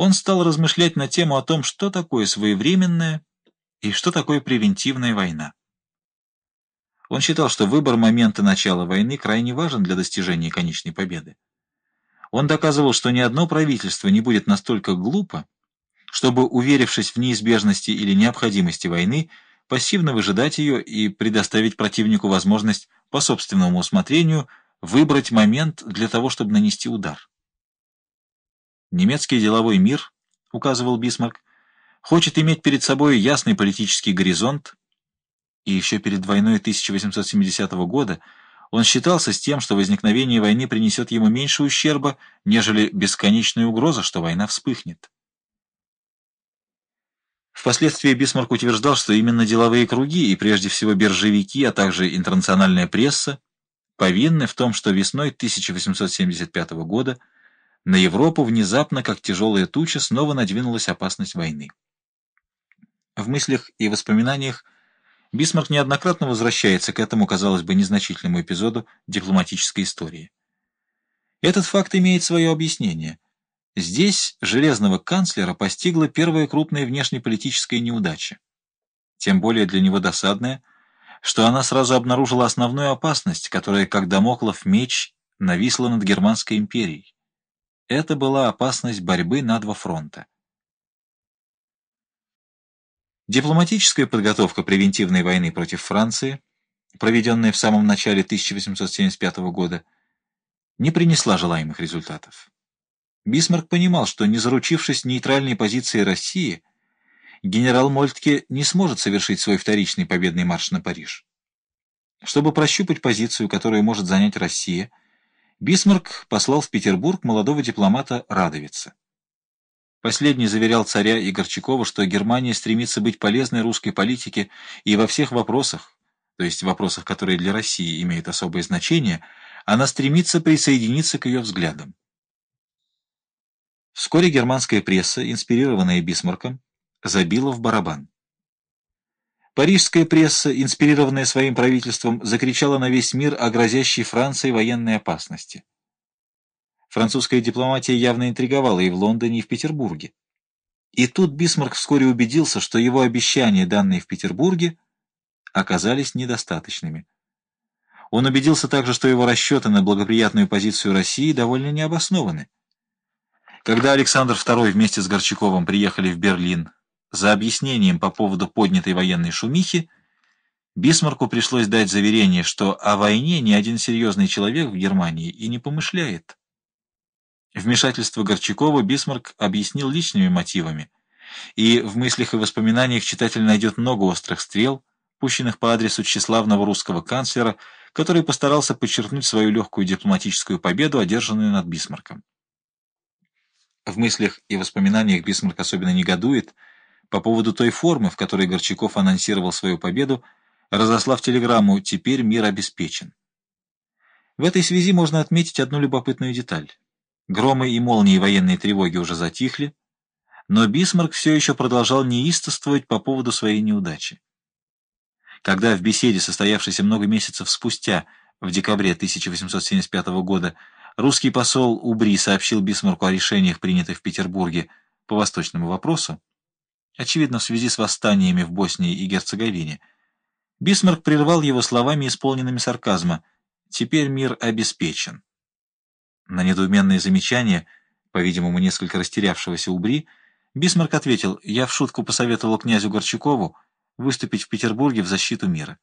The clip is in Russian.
он стал размышлять на тему о том, что такое своевременная и что такое превентивная война. Он считал, что выбор момента начала войны крайне важен для достижения конечной победы. Он доказывал, что ни одно правительство не будет настолько глупо, чтобы, уверившись в неизбежности или необходимости войны, пассивно выжидать ее и предоставить противнику возможность по собственному усмотрению выбрать момент для того, чтобы нанести удар. Немецкий деловой мир, указывал Бисмарк, хочет иметь перед собой ясный политический горизонт, и еще перед войной 1870 года он считался с тем, что возникновение войны принесет ему меньше ущерба, нежели бесконечная угроза, что война вспыхнет. Впоследствии Бисмарк утверждал, что именно деловые круги и прежде всего биржевики, а также интернациональная пресса повинны в том, что весной 1875 года на Европу внезапно, как тяжелая туча, снова надвинулась опасность войны. В мыслях и воспоминаниях Бисмарк неоднократно возвращается к этому, казалось бы, незначительному эпизоду дипломатической истории. Этот факт имеет свое объяснение. Здесь железного канцлера постигла первая крупная внешнеполитическая неудача. Тем более для него досадная, что она сразу обнаружила основную опасность, которая, как домоклов меч, нависла над Германской империей. Это была опасность борьбы на два фронта. Дипломатическая подготовка превентивной войны против Франции, проведенная в самом начале 1875 года, не принесла желаемых результатов. Бисмарк понимал, что, не заручившись нейтральной позицией России, генерал Мольтке не сможет совершить свой вторичный победный марш на Париж. Чтобы прощупать позицию, которую может занять Россия, Бисмарк послал в Петербург молодого дипломата Радовица. Последний заверял царя и Горчакова, что Германия стремится быть полезной русской политике и во всех вопросах, то есть вопросах, которые для России имеют особое значение, она стремится присоединиться к ее взглядам. Вскоре германская пресса, инспирированная Бисмарком, забила в барабан. Парижская пресса, инспирированная своим правительством, закричала на весь мир о грозящей Франции военной опасности. Французская дипломатия явно интриговала и в Лондоне, и в Петербурге. И тут Бисмарк вскоре убедился, что его обещания, данные в Петербурге, оказались недостаточными. Он убедился также, что его расчеты на благоприятную позицию России довольно необоснованы. Когда Александр II вместе с Горчаковым приехали в Берлин за объяснением по поводу поднятой военной шумихи, Бисмарку пришлось дать заверение, что о войне ни один серьезный человек в Германии и не помышляет. Вмешательство Горчакова Бисмарк объяснил личными мотивами, и в мыслях и воспоминаниях читатель найдет много острых стрел, пущенных по адресу тщеславного русского канцлера, который постарался подчеркнуть свою легкую дипломатическую победу, одержанную над Бисмарком. В мыслях и воспоминаниях Бисмарк особенно негодует – по поводу той формы, в которой Горчаков анонсировал свою победу, разослав телеграмму «Теперь мир обеспечен». В этой связи можно отметить одну любопытную деталь. Громы и молнии военной тревоги уже затихли, но Бисмарк все еще продолжал неистовствовать по поводу своей неудачи. Когда в беседе, состоявшейся много месяцев спустя, в декабре 1875 года, русский посол Убри сообщил Бисмарку о решениях, принятых в Петербурге по восточному вопросу, очевидно, в связи с восстаниями в Боснии и Герцеговине. Бисмарк прервал его словами, исполненными сарказма. «Теперь мир обеспечен». На недоуменное замечание, по-видимому, несколько растерявшегося Убри, Бисмарк ответил, «Я в шутку посоветовал князю Горчакову выступить в Петербурге в защиту мира».